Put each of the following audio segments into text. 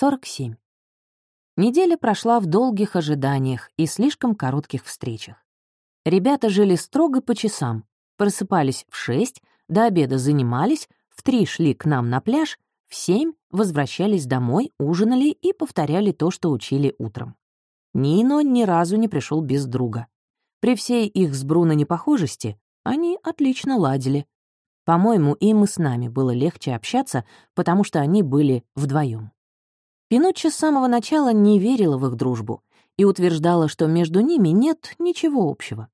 47. Неделя прошла в долгих ожиданиях и слишком коротких встречах. Ребята жили строго по часам, просыпались в шесть, до обеда занимались, в три шли к нам на пляж, в семь возвращались домой, ужинали и повторяли то, что учили утром. Нино ни разу не пришел без друга. При всей их с Бруно непохожести они отлично ладили. По-моему, им и с нами было легче общаться, потому что они были вдвоем. Пинуччи с самого начала не верила в их дружбу и утверждала, что между ними нет ничего общего.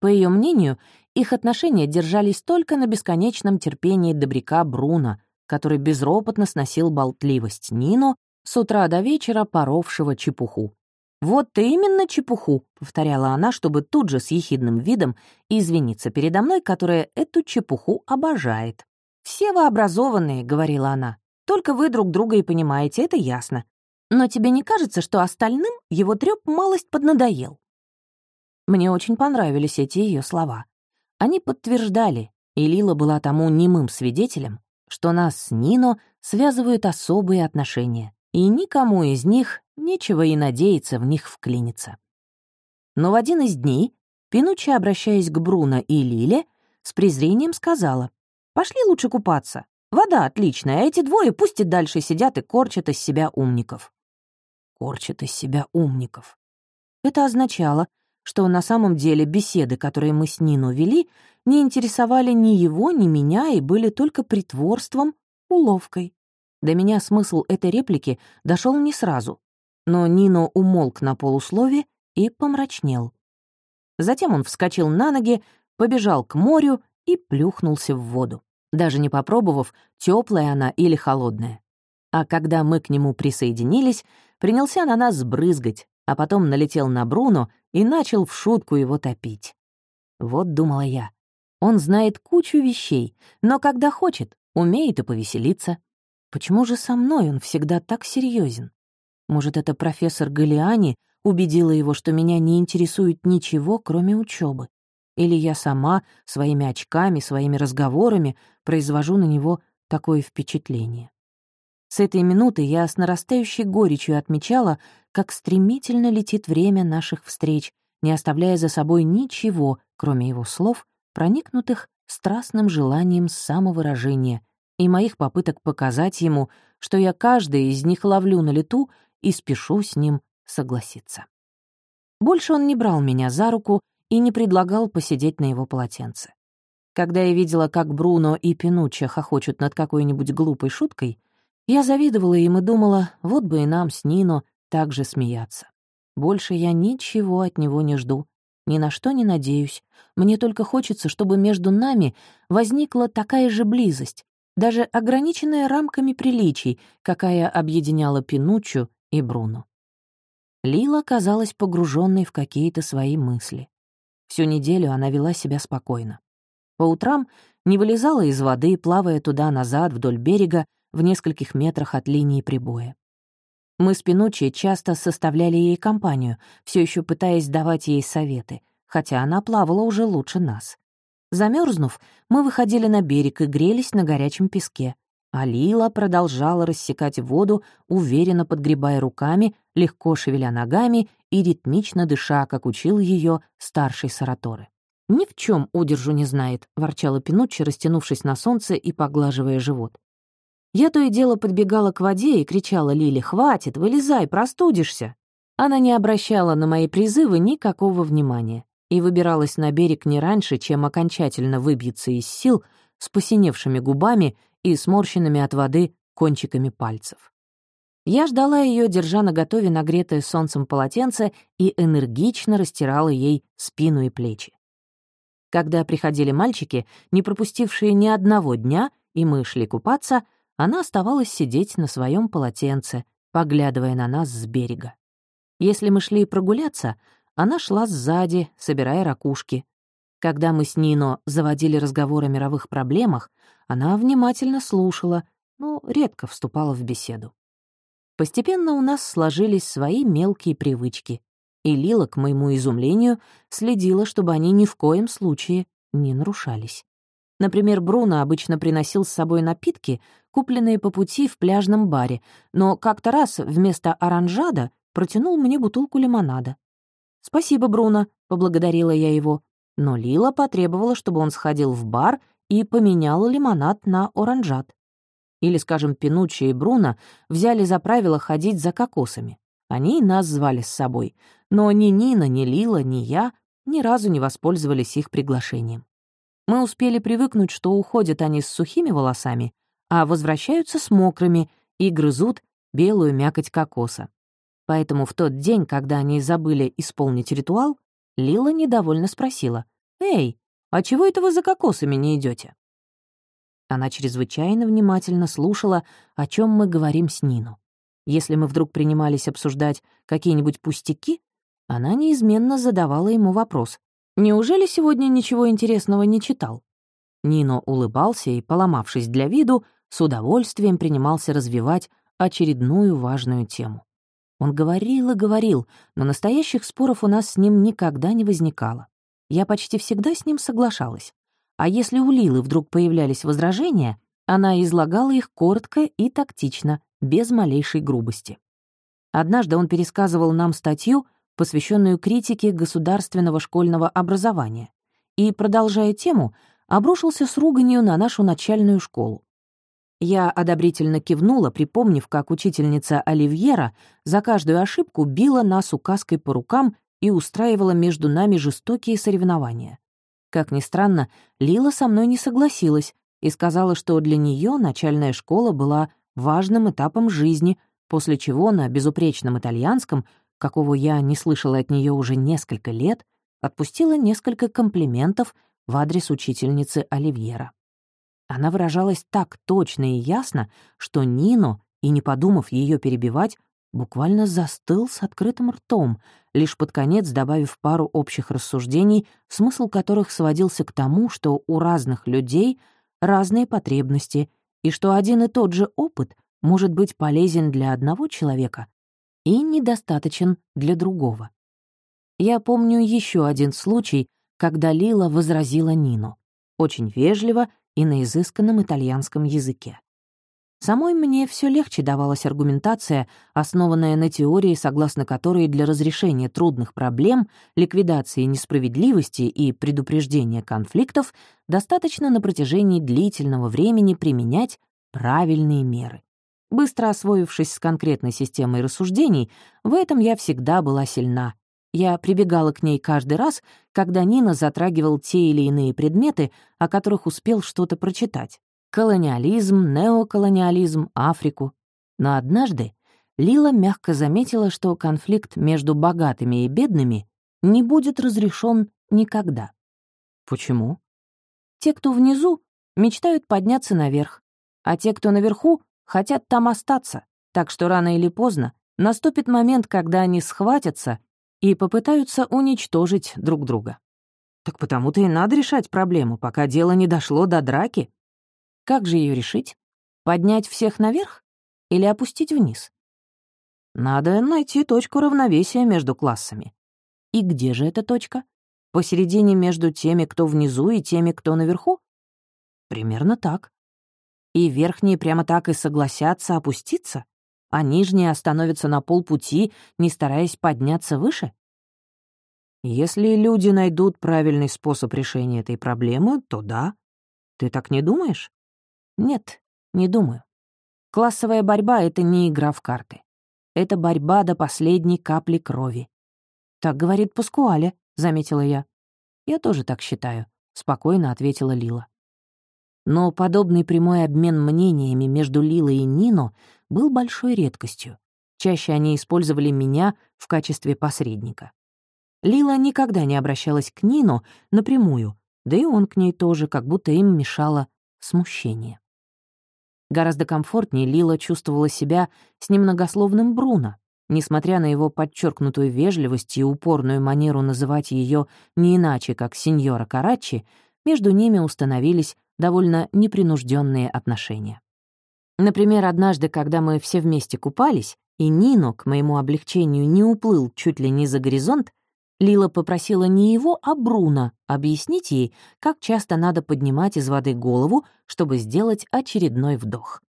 По ее мнению, их отношения держались только на бесконечном терпении добряка Бруно, который безропотно сносил болтливость Нино с утра до вечера поровшего чепуху. «Вот именно чепуху», — повторяла она, чтобы тут же с ехидным видом извиниться передо мной, которая эту чепуху обожает. «Все вы образованные», — говорила она. Только вы друг друга и понимаете, это ясно. Но тебе не кажется, что остальным его трёп малость поднадоел?» Мне очень понравились эти ее слова. Они подтверждали, и Лила была тому немым свидетелем, что нас с Нино связывают особые отношения, и никому из них нечего и надеяться в них вклиниться. Но в один из дней Пинуччи, обращаясь к Бруно и Лиле, с презрением сказала, «Пошли лучше купаться. Вода отличная, а эти двое пусть и дальше сидят и корчат из себя умников. Корчат из себя умников. Это означало, что на самом деле беседы, которые мы с Нино вели, не интересовали ни его, ни меня и были только притворством, уловкой. До меня смысл этой реплики дошел не сразу, но Нино умолк на полуслове и помрачнел. Затем он вскочил на ноги, побежал к морю и плюхнулся в воду даже не попробовав, теплая она или холодная. А когда мы к нему присоединились, принялся на нас сбрызгать, а потом налетел на Бруно и начал в шутку его топить. Вот думала я. Он знает кучу вещей, но когда хочет, умеет и повеселиться. Почему же со мной он всегда так серьезен? Может, это профессор Галиани убедила его, что меня не интересует ничего, кроме учебы? Или я сама своими очками, своими разговорами произвожу на него такое впечатление. С этой минуты я с нарастающей горечью отмечала, как стремительно летит время наших встреч, не оставляя за собой ничего, кроме его слов, проникнутых страстным желанием самовыражения и моих попыток показать ему, что я каждый из них ловлю на лету и спешу с ним согласиться. Больше он не брал меня за руку и не предлагал посидеть на его полотенце. Когда я видела, как Бруно и Пинуччо хохочут над какой-нибудь глупой шуткой, я завидовала им и думала, вот бы и нам с Нино так же смеяться. Больше я ничего от него не жду, ни на что не надеюсь. Мне только хочется, чтобы между нами возникла такая же близость, даже ограниченная рамками приличий, какая объединяла Пинуччо и Бруно. Лила казалась погруженной в какие-то свои мысли. Всю неделю она вела себя спокойно. По утрам не вылезала из воды, плавая туда-назад вдоль берега в нескольких метрах от линии прибоя. Мы с Пинуччи часто составляли ей компанию, все еще пытаясь давать ей советы, хотя она плавала уже лучше нас. Замерзнув, мы выходили на берег и грелись на горячем песке, а Лила продолжала рассекать воду, уверенно подгребая руками, легко шевеля ногами и ритмично дыша, как учил ее старший Сараторы. «Ни в чем удержу не знает», — ворчала Пинуччи, растянувшись на солнце и поглаживая живот. Я то и дело подбегала к воде и кричала Лиле «Хватит, вылезай, простудишься!» Она не обращала на мои призывы никакого внимания и выбиралась на берег не раньше, чем окончательно выбьется из сил с посиневшими губами и сморщенными от воды кончиками пальцев. Я ждала ее, держа наготове нагретое солнцем полотенце и энергично растирала ей спину и плечи. Когда приходили мальчики, не пропустившие ни одного дня, и мы шли купаться, она оставалась сидеть на своем полотенце, поглядывая на нас с берега. Если мы шли прогуляться, она шла сзади, собирая ракушки. Когда мы с Нино заводили разговор о мировых проблемах, она внимательно слушала, но редко вступала в беседу. Постепенно у нас сложились свои мелкие привычки, и Лила, к моему изумлению, следила, чтобы они ни в коем случае не нарушались. Например, Бруно обычно приносил с собой напитки, купленные по пути в пляжном баре, но как-то раз вместо оранжада протянул мне бутылку лимонада. «Спасибо, Бруно», — поблагодарила я его. Но Лила потребовала, чтобы он сходил в бар и поменял лимонад на оранжат. Или, скажем, Пинуччи и Бруно взяли за правило ходить за кокосами. Они и нас звали с собой, но ни Нина, ни Лила, ни я ни разу не воспользовались их приглашением. Мы успели привыкнуть, что уходят они с сухими волосами, а возвращаются с мокрыми и грызут белую мякоть кокоса. Поэтому в тот день, когда они забыли исполнить ритуал, Лила недовольно спросила, «Эй, а чего это вы за кокосами не идете? Она чрезвычайно внимательно слушала, о чем мы говорим с Нину. Если мы вдруг принимались обсуждать какие-нибудь пустяки, она неизменно задавала ему вопрос, «Неужели сегодня ничего интересного не читал?» Нино улыбался и, поломавшись для виду, с удовольствием принимался развивать очередную важную тему. Он говорил и говорил, но настоящих споров у нас с ним никогда не возникало. Я почти всегда с ним соглашалась. А если у Лилы вдруг появлялись возражения, она излагала их коротко и тактично, без малейшей грубости. Однажды он пересказывал нам статью, посвященную критике государственного школьного образования, и, продолжая тему, обрушился с руганью на нашу начальную школу. Я одобрительно кивнула, припомнив, как учительница Оливьера за каждую ошибку била нас указкой по рукам и устраивала между нами жестокие соревнования. Как ни странно, Лила со мной не согласилась и сказала, что для нее начальная школа была важным этапом жизни, после чего на безупречном итальянском, какого я не слышала от нее уже несколько лет, отпустила несколько комплиментов в адрес учительницы Оливьера. Она выражалась так точно и ясно, что Нино, и не подумав ее перебивать, буквально застыл с открытым ртом, лишь под конец добавив пару общих рассуждений, смысл которых сводился к тому, что у разных людей разные потребности, и что один и тот же опыт может быть полезен для одного человека и недостаточен для другого. Я помню еще один случай, когда Лила возразила Нину. Очень вежливо и на изысканном итальянском языке. Самой мне все легче давалась аргументация, основанная на теории, согласно которой для разрешения трудных проблем, ликвидации несправедливости и предупреждения конфликтов достаточно на протяжении длительного времени применять правильные меры. Быстро освоившись с конкретной системой рассуждений, в этом я всегда была сильна, я прибегала к ней каждый раз, когда Нина затрагивал те или иные предметы, о которых успел что-то прочитать. Колониализм, неоколониализм, Африку. Но однажды Лила мягко заметила, что конфликт между богатыми и бедными не будет разрешен никогда. Почему? Те, кто внизу, мечтают подняться наверх, а те, кто наверху, хотят там остаться, так что рано или поздно наступит момент, когда они схватятся и попытаются уничтожить друг друга. Так потому-то и надо решать проблему, пока дело не дошло до драки. Как же ее решить? Поднять всех наверх или опустить вниз? Надо найти точку равновесия между классами. И где же эта точка? Посередине между теми, кто внизу, и теми, кто наверху? Примерно так. И верхние прямо так и согласятся опуститься? а нижние остановятся на полпути, не стараясь подняться выше? Если люди найдут правильный способ решения этой проблемы, то да. Ты так не думаешь? Нет, не думаю. Классовая борьба — это не игра в карты. Это борьба до последней капли крови. Так говорит Паскуале, — заметила я. Я тоже так считаю, — спокойно ответила Лила. Но подобный прямой обмен мнениями между Лилой и Нино был большой редкостью. Чаще они использовали меня в качестве посредника. Лила никогда не обращалась к Нину напрямую, да и он к ней тоже, как будто им мешало смущение. Гораздо комфортнее Лила чувствовала себя с немногословным Бруно, несмотря на его подчеркнутую вежливость и упорную манеру называть ее не иначе, как сеньора Карачи, между ними установились довольно непринужденные отношения. Например, однажды, когда мы все вместе купались, и Нино, к моему облегчению, не уплыл чуть ли не за горизонт, Лила попросила не его, а Бруно объяснить ей, как часто надо поднимать из воды голову, чтобы сделать очередной вдох.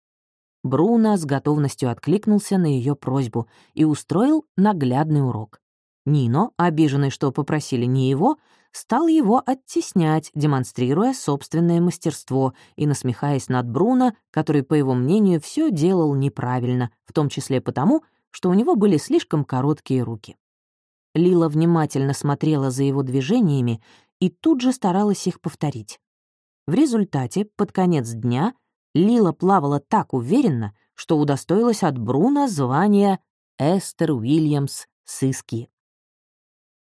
Бруно с готовностью откликнулся на ее просьбу и устроил наглядный урок. Нино, обиженный, что попросили не его, стал его оттеснять, демонстрируя собственное мастерство и насмехаясь над Бруно, который, по его мнению, все делал неправильно, в том числе потому, что у него были слишком короткие руки. Лила внимательно смотрела за его движениями и тут же старалась их повторить. В результате, под конец дня, Лила плавала так уверенно, что удостоилась от Бруна звания Эстер Уильямс Сыски.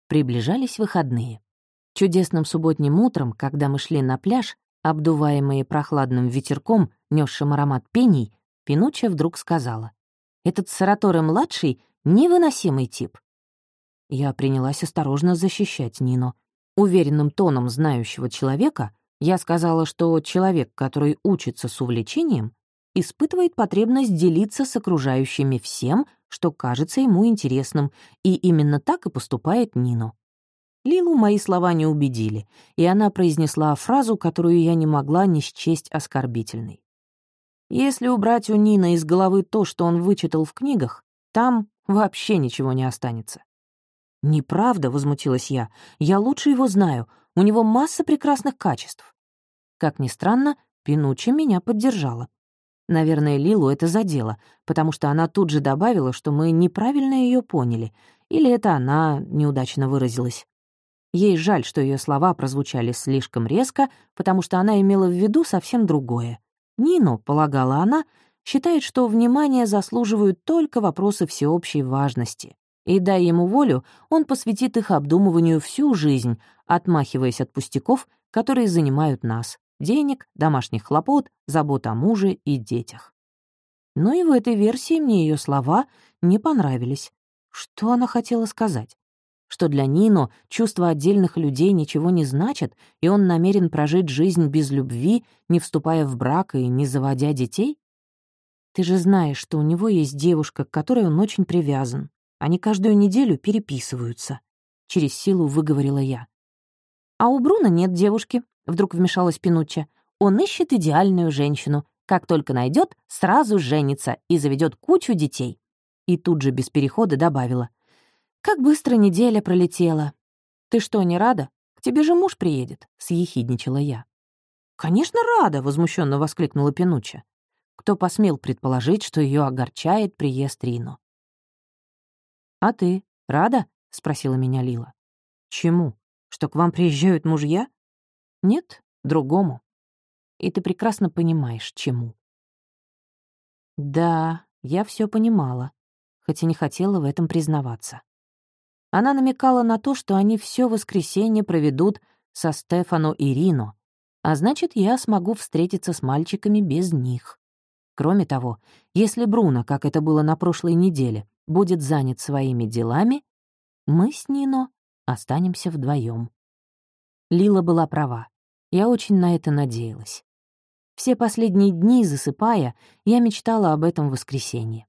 Приближались выходные. Чудесным субботним утром, когда мы шли на пляж, обдуваемые прохладным ветерком, несшим аромат пений, Пинучча вдруг сказала, «Этот Сараторе-младший — невыносимый тип». Я принялась осторожно защищать Нину. Уверенным тоном знающего человека я сказала, что человек, который учится с увлечением, испытывает потребность делиться с окружающими всем, что кажется ему интересным, и именно так и поступает Нино. Лилу мои слова не убедили, и она произнесла фразу, которую я не могла не счесть оскорбительной. Если убрать у Нина из головы то, что он вычитал в книгах, там вообще ничего не останется. «Неправда», — возмутилась я, — «я лучше его знаю, у него масса прекрасных качеств». Как ни странно, Пинуччи меня поддержала. Наверное, Лилу это задело, потому что она тут же добавила, что мы неправильно ее поняли, или это она неудачно выразилась. Ей жаль, что ее слова прозвучали слишком резко, потому что она имела в виду совсем другое. Нино, полагала она, считает, что внимание заслуживают только вопросы всеобщей важности. И, дай ему волю, он посвятит их обдумыванию всю жизнь, отмахиваясь от пустяков, которые занимают нас денег, домашних хлопот, забот о муже и детях. Но и в этой версии мне ее слова не понравились. Что она хотела сказать? Что для Нино чувства отдельных людей ничего не значат, и он намерен прожить жизнь без любви, не вступая в брак и не заводя детей? Ты же знаешь, что у него есть девушка, к которой он очень привязан. Они каждую неделю переписываются. Через силу выговорила я. А у Бруна нет девушки, — вдруг вмешалась Пинучча. «Он ищет идеальную женщину. Как только найдет, сразу женится и заведет кучу детей». И тут же без перехода добавила. «Как быстро неделя пролетела. Ты что, не рада? К тебе же муж приедет», — съехидничала я. «Конечно, рада!» — возмущенно воскликнула Пинучча. Кто посмел предположить, что ее огорчает приезд Рино? «А ты рада?» — спросила меня Лила. «Чему? Что к вам приезжают мужья?» Нет, другому. И ты прекрасно понимаешь, чему. Да, я все понимала, хоть и не хотела в этом признаваться. Она намекала на то, что они все воскресенье проведут со Стефано и Рино, а значит, я смогу встретиться с мальчиками без них. Кроме того, если Бруно, как это было на прошлой неделе, будет занят своими делами, мы с Нино останемся вдвоем. Лила была права. Я очень на это надеялась. Все последние дни, засыпая, я мечтала об этом воскресенье.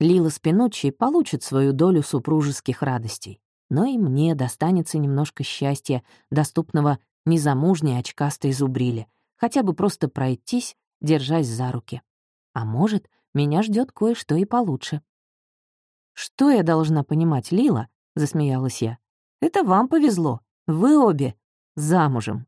Лила Спинуччи получит свою долю супружеских радостей, но и мне достанется немножко счастья, доступного незамужней очкастой зубриле, хотя бы просто пройтись, держась за руки. А может, меня ждет кое-что и получше. «Что я должна понимать, Лила?» — засмеялась я. «Это вам повезло. Вы обе замужем».